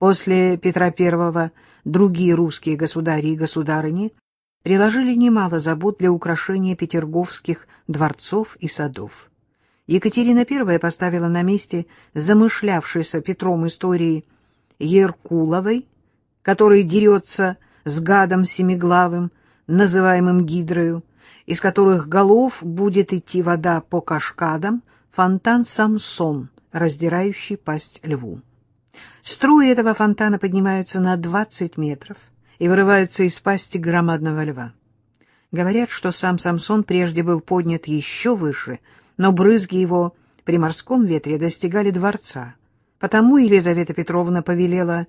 После Петра I другие русские государи и государыни приложили немало забот для украшения петерговских дворцов и садов. Екатерина I поставила на месте замышлявшейся Петром истории Еркуловой, который дерется с гадом семиглавым, называемым Гидрою, из которых голов будет идти вода по кашкадам, фонтан Самсон, раздирающий пасть льву. Струи этого фонтана поднимаются на 20 метров и вырываются из пасти громадного льва. Говорят, что сам Самсон прежде был поднят еще выше, но брызги его при морском ветре достигали дворца. Потому Елизавета Петровна повелела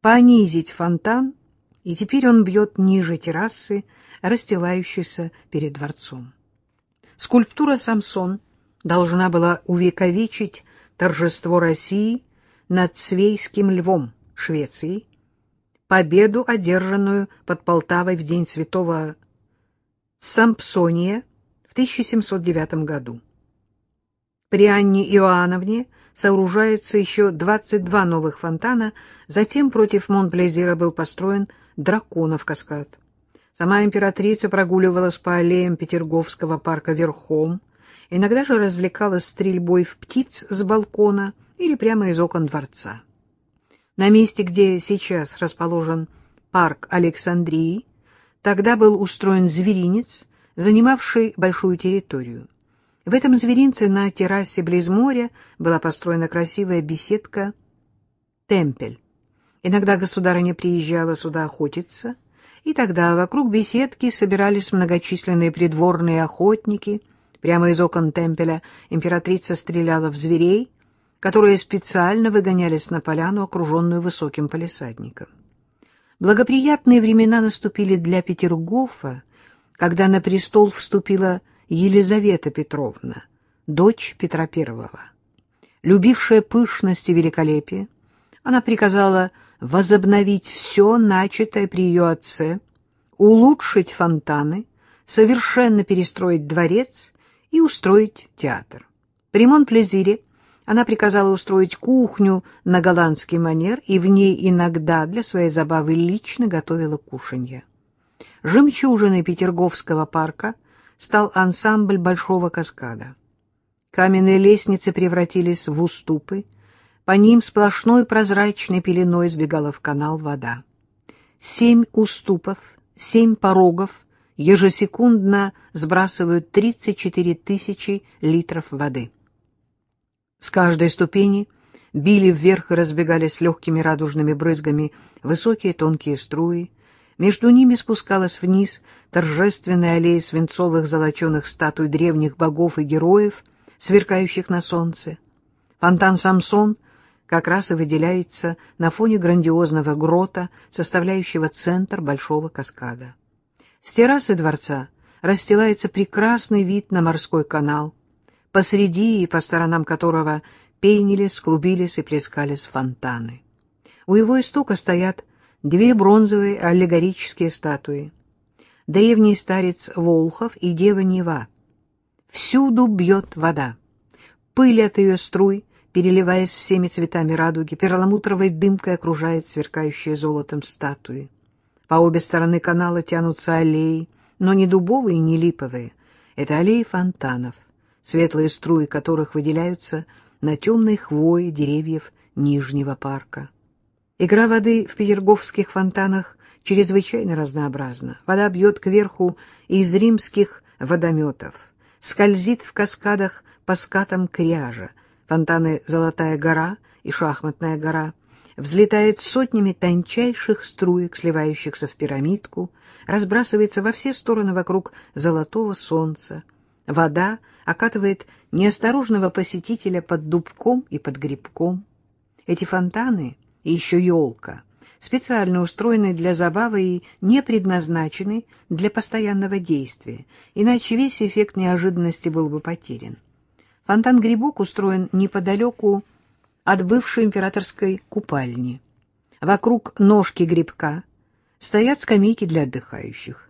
понизить фонтан, и теперь он бьет ниже террасы, расстилающейся перед дворцом. Скульптура «Самсон» должна была увековечить торжество России над Свейским львом Швеции, победу, одержанную под Полтавой в день святого Сампсония в 1709 году. При Анне Иоанновне сооружаются еще 22 новых фонтана, затем против Монплезира был построен драконов каскад. Сама императрица прогуливалась по аллеям Петерговского парка верхом, иногда же развлекалась стрельбой в птиц с балкона или прямо из окон дворца. На месте, где сейчас расположен парк Александрии, тогда был устроен зверинец, занимавший большую территорию. В этом зверинце на террасе близ моря была построена красивая беседка «Темпель». Иногда государыня приезжала сюда охотиться, и тогда вокруг беседки собирались многочисленные придворные охотники. Прямо из окон темпеля императрица стреляла в зверей, которые специально выгонялись на поляну, окруженную высоким палисадником. Благоприятные времена наступили для Петергофа, когда на престол вступила Елизавета Петровна, дочь Петра I. Любившая пышность и великолепие, она приказала возобновить все начатое при ее отце, улучшить фонтаны, совершенно перестроить дворец и устроить театр. При Монплезире она приказала устроить кухню на голландский манер и в ней иногда для своей забавы лично готовила кушанье. Жемчужиной Петерговского парка стал ансамбль Большого каскада. Каменные лестницы превратились в уступы, по ним сплошной прозрачной пеленой сбегала в канал вода. Семь уступов, семь порогов ежесекундно сбрасывают 34 тысячи литров воды. С каждой ступени били вверх и разбегались легкими радужными брызгами высокие тонкие струи. Между ними спускалась вниз торжественная аллея свинцовых золоченых статуй древних богов и героев, сверкающих на солнце. Фонтан Самсон — как раз и выделяется на фоне грандиозного грота, составляющего центр большого каскада. С террасы дворца расстилается прекрасный вид на морской канал, посреди и по сторонам которого пенились, клубились и плескались фонтаны. У его истока стоят две бронзовые аллегорические статуи. Древний старец Волхов и дева Нева. Всюду бьет вода. Пыль от ее струй переливаясь всеми цветами радуги, перламутровой дымкой окружает сверкающие золотом статуи. По обе стороны канала тянутся аллеи, но не дубовые, не липовые. Это аллеи фонтанов, светлые струи которых выделяются на темной хвое деревьев Нижнего парка. Игра воды в петерговских фонтанах чрезвычайно разнообразна. Вода бьет кверху из римских водометов, скользит в каскадах по скатам кряжа, фонтаны «Золотая гора» и «Шахматная гора», взлетает сотнями тончайших струек, сливающихся в пирамидку, разбрасывается во все стороны вокруг золотого солнца. Вода окатывает неосторожного посетителя под дубком и под грибком. Эти фонтаны и еще елка специально устроены для забавы и не предназначены для постоянного действия, иначе весь эффект неожиданности был бы потерян. Фонтан-грибок устроен неподалеку от бывшей императорской купальни. Вокруг ножки грибка стоят скамейки для отдыхающих.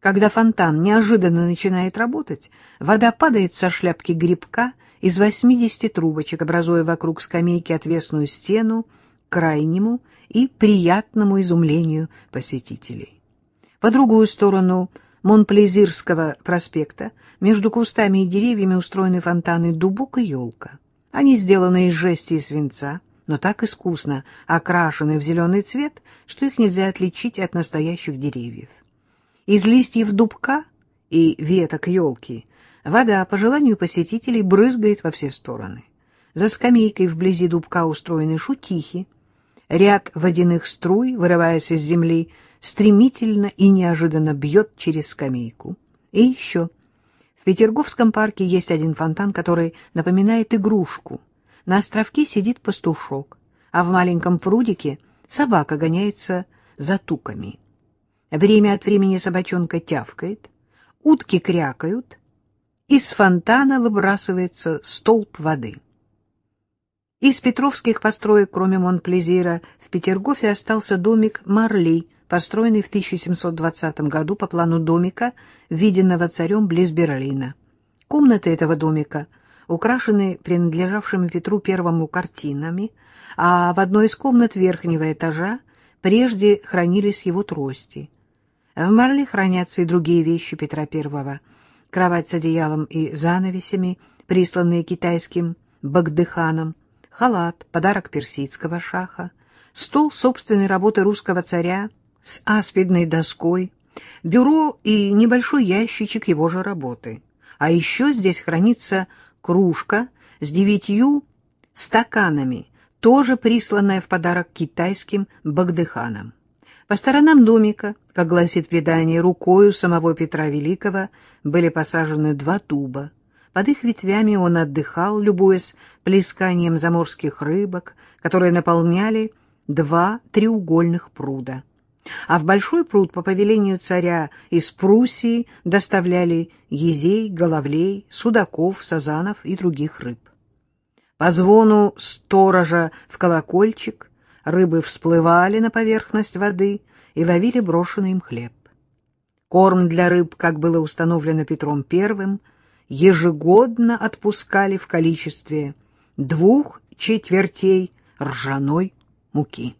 Когда фонтан неожиданно начинает работать, вода падает со шляпки грибка из 80 трубочек, образуя вокруг скамейки отвесную стену, крайнему и приятному изумлению посетителей. По другую сторону Монплезирского проспекта между кустами и деревьями устроены фонтаны дубок и елка. Они сделаны из жести и свинца, но так искусно окрашены в зеленый цвет, что их нельзя отличить от настоящих деревьев. Из листьев дубка и веток елки вода, по желанию посетителей, брызгает во все стороны. За скамейкой вблизи дубка устроены шутихи. Ряд водяных струй, вырываясь из земли, стремительно и неожиданно бьет через скамейку. И еще. В Петерговском парке есть один фонтан, который напоминает игрушку. На островке сидит пастушок, а в маленьком прудике собака гоняется за туками. Время от времени собачонка тявкает, утки крякают, из фонтана выбрасывается столб воды. Из петровских построек, кроме Монплезира, в Петергофе остался домик Марли, построенный в 1720 году по плану домика, виденного царем близ Берлина. Комнаты этого домика украшены принадлежавшими Петру Первому картинами, а в одной из комнат верхнего этажа прежде хранились его трости. В Марли хранятся и другие вещи Петра Первого, кровать с одеялом и занавесями, присланные китайским Багдыханом, халат, подарок персидского шаха, стол собственной работы русского царя с аспидной доской, бюро и небольшой ящичек его же работы. А еще здесь хранится кружка с девятью стаканами, тоже присланная в подарок китайским Багдыханом. По сторонам домика, как гласит предание, рукою самого Петра Великого были посажены два дуба, под их ветвями он отдыхал, любуясь плесканием заморских рыбок, которые наполняли два треугольных пруда. А в большой пруд по повелению царя из Пруссии доставляли езей, головлей, судаков, сазанов и других рыб. По звону сторожа в колокольчик рыбы всплывали на поверхность воды и ловили брошенный им хлеб. Корм для рыб, как было установлено Петром Первым, ежегодно отпускали в количестве двух четвертей ржаной муки.